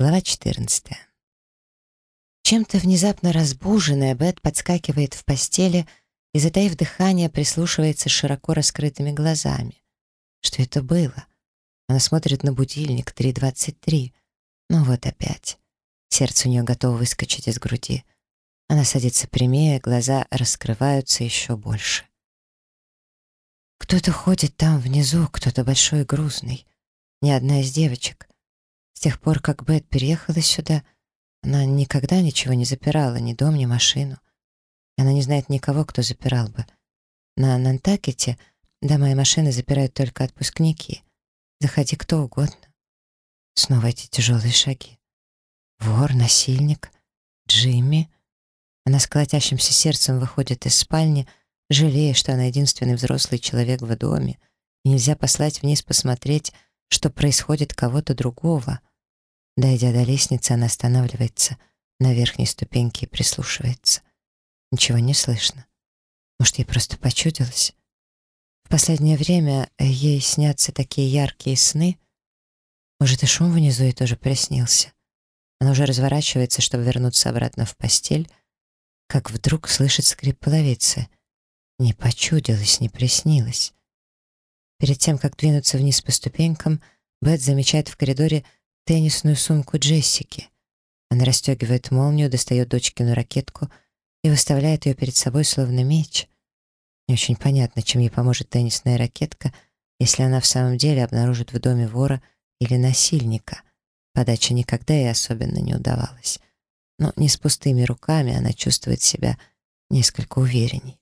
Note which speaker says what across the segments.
Speaker 1: Глава 14. Чем-то внезапно разбуженная, Бет подскакивает в постели и, затаив дыхание, прислушивается широко раскрытыми глазами. Что это было? Она смотрит на будильник 3.23. Ну вот опять. Сердце у нее готово выскочить из груди. Она садится прямее, глаза раскрываются еще больше. Кто-то ходит там внизу, кто-то большой и грузный. Ни одна из девочек. С тех пор, как Бет переехала сюда, она никогда ничего не запирала, ни дом, ни машину. Она не знает никого, кто запирал бы. На Нантакете дома и машины запирают только отпускники. Заходи кто угодно. Снова эти тяжелые шаги. Вор, насильник, Джимми. Она с колотящимся сердцем выходит из спальни, жалея, что она единственный взрослый человек в доме, и нельзя послать вниз посмотреть, что происходит кого-то другого. Дойдя до лестницы, она останавливается на верхней ступеньке и прислушивается. Ничего не слышно. Может, ей просто почудилось? В последнее время ей снятся такие яркие сны. Может, и шум внизу ей тоже приснился. Она уже разворачивается, чтобы вернуться обратно в постель, как вдруг слышит скрип половицы. Не почудилось, не приснилось. Перед тем, как двинуться вниз по ступенькам, Бет замечает в коридоре теннисную сумку Джессики. Она расстегивает молнию, достает дочкину ракетку и выставляет ее перед собой словно меч. Не очень понятно, чем ей поможет теннисная ракетка, если она в самом деле обнаружит в доме вора или насильника. Подача никогда ей особенно не удавалась. Но не с пустыми руками она чувствует себя несколько уверенней.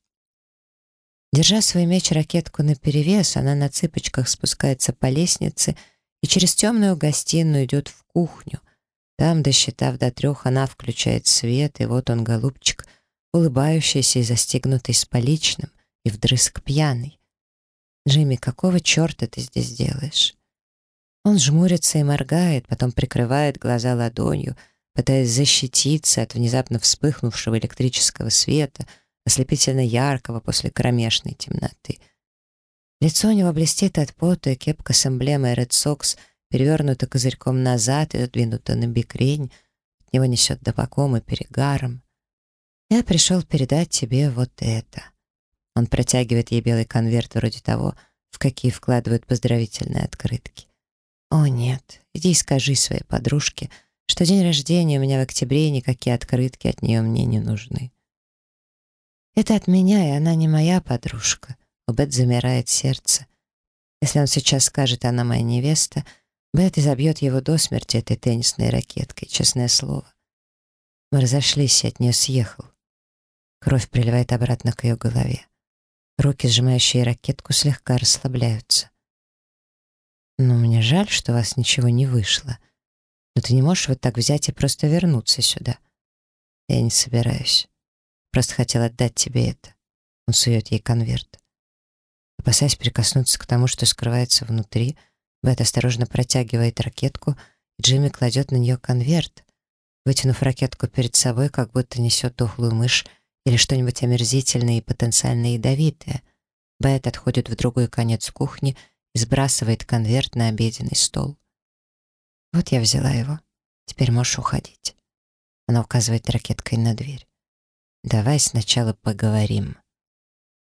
Speaker 1: Держа свой меч-ракетку наперевес, она на цыпочках спускается по лестнице — и через темную гостиную идет в кухню. Там, досчитав до трех, она включает свет, и вот он, голубчик, улыбающийся и застегнутый с поличным, и вдрызг пьяный. «Джимми, какого черта ты здесь делаешь?» Он жмурится и моргает, потом прикрывает глаза ладонью, пытаясь защититься от внезапно вспыхнувшего электрического света, ослепительно яркого после кромешной темноты — Лицо у него блестит от пота, и кепка с эмблемой Red Sox перевернута козырьком назад и задвинута на бикрень. От него несет табаком и перегаром. «Я пришел передать тебе вот это». Он протягивает ей белый конверт вроде того, в какие вкладывают поздравительные открытки. «О, нет, иди и скажи своей подружке, что день рождения у меня в октябре, и никакие открытки от нее мне не нужны». «Это от меня, и она не моя подружка». У Бет замирает сердце. Если он сейчас скажет «она моя невеста», Бет изобьет его до смерти этой теннисной ракеткой, честное слово. Мы разошлись, и от нее съехал. Кровь приливает обратно к ее голове. Руки, сжимающие ракетку, слегка расслабляются. «Но мне жаль, что у вас ничего не вышло. Но ты не можешь вот так взять и просто вернуться сюда. Я не собираюсь. Просто хотел отдать тебе это». Он сует ей конверт. Опасаясь прикоснуться к тому, что скрывается внутри, Бет осторожно протягивает ракетку, и Джимми кладет на нее конверт. Вытянув ракетку перед собой, как будто несет дохлую мышь или что-нибудь омерзительное и потенциально ядовитое, Бет отходит в другой конец кухни и сбрасывает конверт на обеденный стол. «Вот я взяла его. Теперь можешь уходить». Она указывает ракеткой на дверь. «Давай сначала поговорим».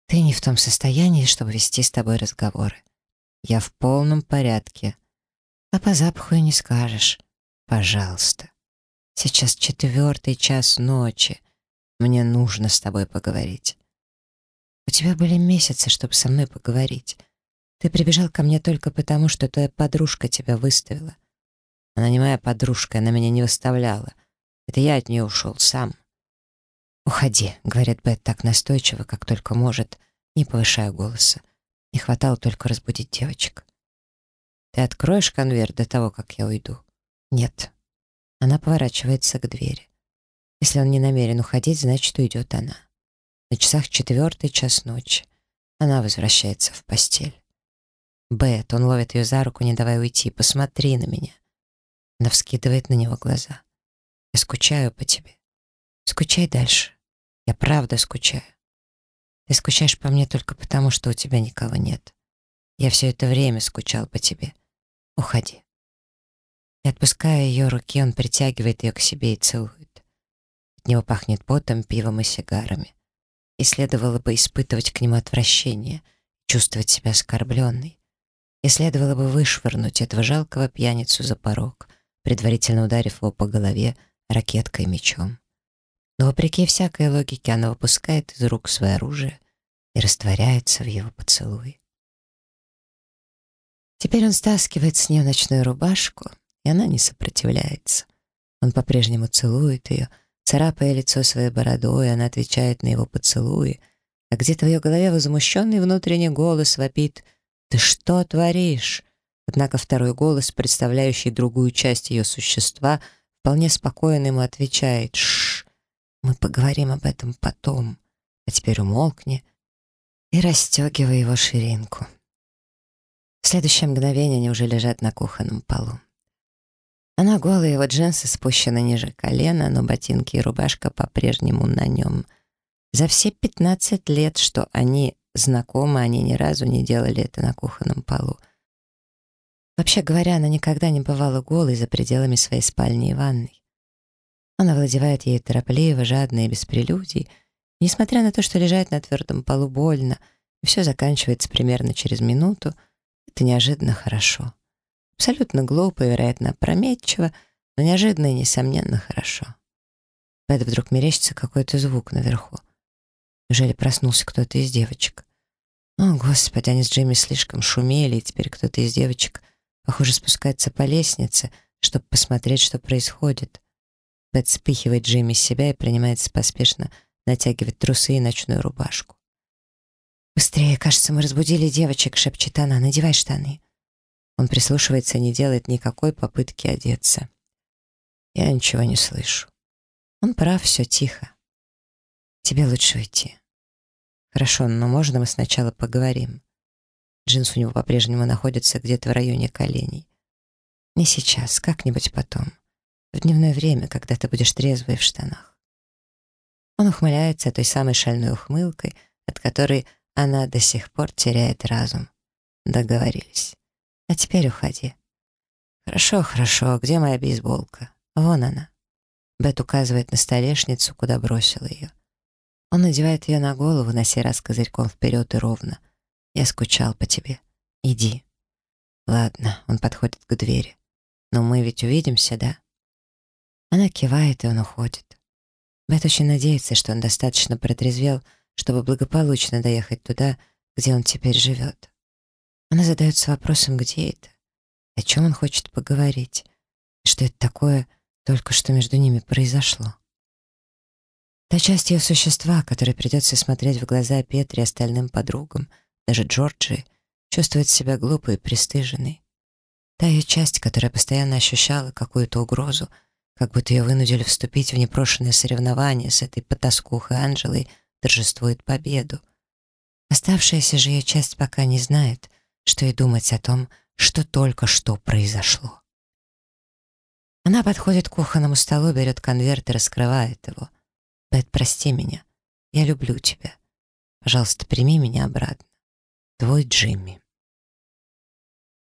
Speaker 1: Ты не в том состоянии, чтобы вести с тобой разговоры. Я в полном порядке. А по запаху и не скажешь. Пожалуйста. Сейчас четвертый час ночи. Мне нужно с тобой поговорить. У тебя были месяцы, чтобы со мной поговорить. Ты прибежал ко мне только потому, что твоя подружка тебя выставила. Она не моя подружка, она меня не выставляла. Это я от нее ушел сам. «Уходи», — говорит Бет так настойчиво, как только может, не повышая голоса. Не хватало только разбудить девочек. «Ты откроешь конверт до того, как я уйду?» «Нет». Она поворачивается к двери. Если он не намерен уходить, значит, уйдет она. На часах четвертый час ночи. Она возвращается в постель. «Бет», он ловит ее за руку, не давая уйти. «Посмотри на меня». Она вскидывает на него глаза. «Я скучаю по тебе. Скучай дальше. Я правда скучаю. Ты скучаешь по мне только потому, что у тебя никого нет. Я все это время скучал по тебе. Уходи. И отпуская ее руки, он притягивает ее к себе и целует. От него пахнет потом, пивом и сигарами. И следовало бы испытывать к нему отвращение, чувствовать себя оскорбленной. И следовало бы вышвырнуть этого жалкого пьяницу за порог, предварительно ударив его по голове ракеткой и мечом. Но вопреки всякой логике она выпускает из рук свое оружие и растворяется в его поцелуе. Теперь он стаскивает с нее ночную рубашку, и она не сопротивляется. Он по-прежнему целует ее, царапая лицо своей бородой, она отвечает на его поцелуи, а где-то в ее голове возмущенный внутренний голос вопит «Ты что творишь?» Однако второй голос, представляющий другую часть ее существа, вполне спокойно ему отвечает «Шш, мы поговорим об этом потом, а теперь умолкни» и расстегивай его ширинку. В следующее мгновение они уже лежат на кухонном полу. Она голая, его джинсы спущены ниже колена, но ботинки и рубашка по-прежнему на нем. За все 15 лет, что они знакомы, они ни разу не делали это на кухонном полу. Вообще говоря, она никогда не бывала голой за пределами своей спальни и ванной. Она овладевает ей торопливо, жадно и без прелюдий, несмотря на то, что лежать на твердом полу больно, и все заканчивается примерно через минуту, это неожиданно хорошо. Абсолютно глупо и, вероятно, опрометчиво, но неожиданно и, несомненно, хорошо. Бет вдруг мерещится какой-то звук наверху. Неужели проснулся кто-то из девочек? О, Господи, они с Джимми слишком шумели, и теперь кто-то из девочек, похоже, спускается по лестнице, чтобы посмотреть, что происходит. Бет спихивает Джимми с себя и принимается поспешно натягивать трусы и ночную рубашку. «Быстрее, кажется, мы разбудили девочек», — шепчет она, — «надевай штаны». Он прислушивается и не делает никакой попытки одеться. Я ничего не слышу. Он прав, все тихо. Тебе лучше уйти. Хорошо, но можно мы сначала поговорим? Джинс у него по-прежнему находится где-то в районе коленей. Не сейчас, как-нибудь потом. В дневное время, когда ты будешь трезвый в штанах. Он ухмыляется той самой шальной ухмылкой, от которой она до сих пор теряет разум. Договорились. А теперь уходи. Хорошо, хорошо. Где моя бейсболка? Вон она. Бет указывает на столешницу, куда бросила ее. Он надевает ее на голову, на сей раз козырьком вперед и ровно. Я скучал по тебе. Иди. Ладно, он подходит к двери. Но мы ведь увидимся, да? Она кивает, и он уходит. Бет очень надеется, что он достаточно протрезвел, чтобы благополучно доехать туда, где он теперь живет. Она задается вопросом, где это, о чем он хочет поговорить, что это такое только что между ними произошло. Та часть ее существа, которой придется смотреть в глаза Петре и остальным подругам, даже Джорджии, чувствует себя глупой и пристыженной. Та ее часть, которая постоянно ощущала какую-то угрозу, как будто ее вынудили вступить в непрошенное соревнование с этой потаскухой Анжелой, торжествует победу. Оставшаяся же ее часть пока не знает, что и думать о том, что только что произошло. Она подходит к кухонному столу, берет конверт и раскрывает его. «Бет, прости меня. Я люблю тебя. Пожалуйста, прими меня обратно. Твой Джимми».